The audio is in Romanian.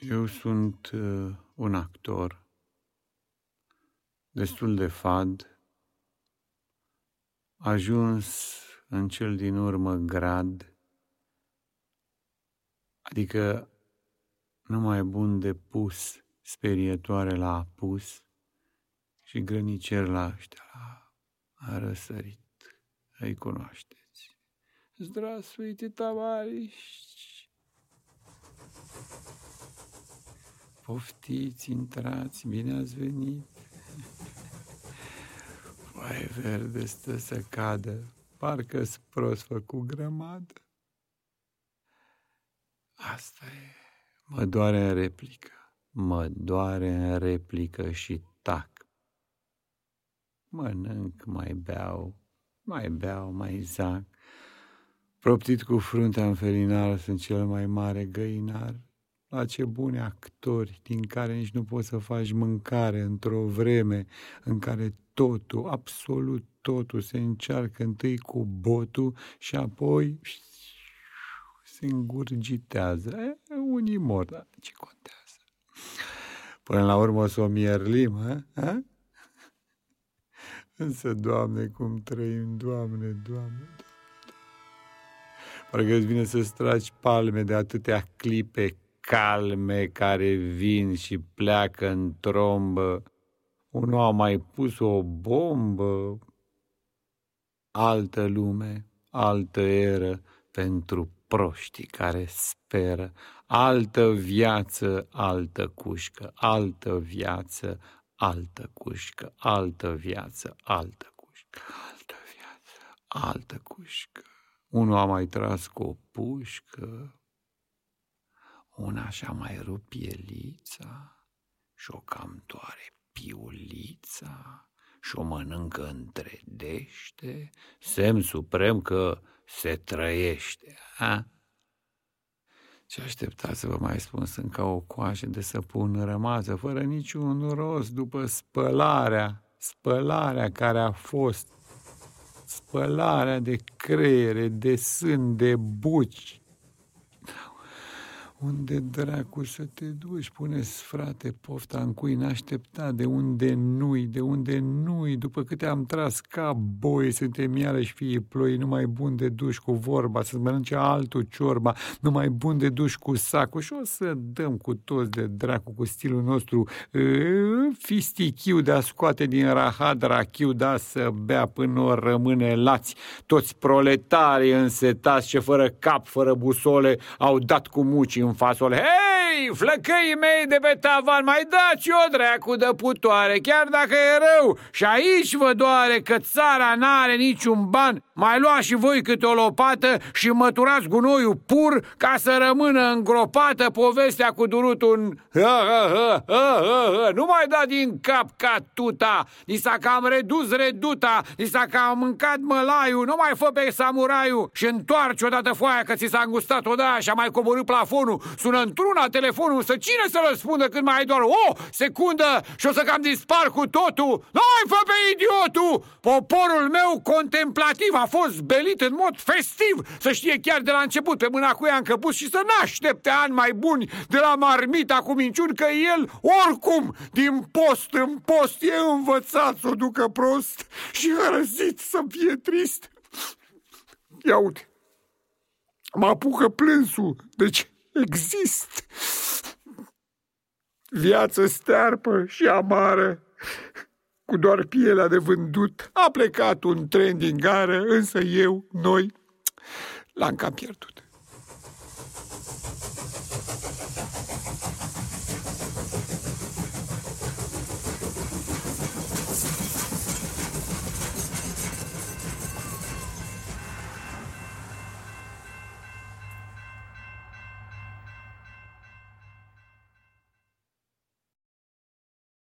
Eu sunt uh, un actor destul de fad, ajuns în cel din urmă grad, adică numai bun de pus sperietoare la apus și grănicer la ăștia a răsărit. Îi cunoașteți. Здравствуйте, товарищ! Poftiți, intrați, bine ați venit. Vai verde stă să cadă, parcă-s prost făcut grămadă. Asta e. Mă doare în replică, mă doare în replică și tac. Mănânc, mai beau, mai beau, mai zac. Proptit cu fruntea în felinar, sunt cel mai mare găinar la ce buni actori din care nici nu poți să faci mâncare într-o vreme în care totul, absolut totul, se încearcă întâi cu botul și apoi se îngurgitează. E, unii mor, dar ce contează? Până la urmă o să o mierlim, a? a? Însă, Doamne, cum trăim, Doamne, Doamne, Doamne. Parcă îți vine să-ți tragi palme de atâtea clipe calme care vin și pleacă în trombă. Unul a mai pus o bombă. Altă lume, altă eră pentru proștii care speră. Altă viață, altă cușcă, altă viață, altă cușcă, altă viață, altă cușcă, altă viață, altă cușcă. Unul a mai tras cu o pușcă, una și-a mai rupt pielița și o cam toare piulița și o mănâncă întredește, semn suprem că se trăiește. A? Ce așteptați să vă mai spun? Sunt ca o coașă de săpun rămasă, fără niciun rost, după spălarea, spălarea care a fost, spălarea de creiere, de sân, de buci, unde dracu să te duci? Puneți, frate, pofta în cui n-aștepta, de unde nu-i, de unde nu-i, după câte am tras ca boi, suntem iarăși fii ploi, numai bun de duș cu vorba, să-ți mănânce altul ciorba, numai bun de duș cu sacul și o să dăm cu toți de dracu, cu stilul nostru fistichiu de a scoate din rahat rachiu, da, să bea până o rămâne lați, toți proletarii însetați ce fără cap, fără busole, au dat cu muci în um fasole. Hey! Hei, flăcăii mei de pe tavan, mai dați o dracu de putoare, chiar dacă e rău. Și aici vă doare că țara n-are niciun ban. Mai luați și voi câte o lopată și măturați gunoiul pur ca să rămână îngropată povestea cu durutul în... Nu mai da din cap ca tuta, ni s-a cam redus reduta, ni s-a cam mâncat mălaiul, nu mai fă pe samuraiul și întoarce odată foaia că ți s-a îngustat odaia și a mai coborât plafonul sună într-una telefonul, să cine să răspundă când mai ai doar o secundă și o să cam dispar cu totul? Nu-i fă pe idiotul! Poporul meu contemplativ a fost belit în mod festiv, să știe chiar de la început pe mâna cu ea încăput și să n-aștepte ani mai buni de la marmita cu minciuni că el, oricum, din post în post e învățat să o ducă prost și hărăzit să fie trist. Ia uite, mă apucă plânsul, deci exist. Viață stearpă și amară, cu doar pielea de vândut, a plecat un tren din gară, însă eu, noi, l-am cam pierdut.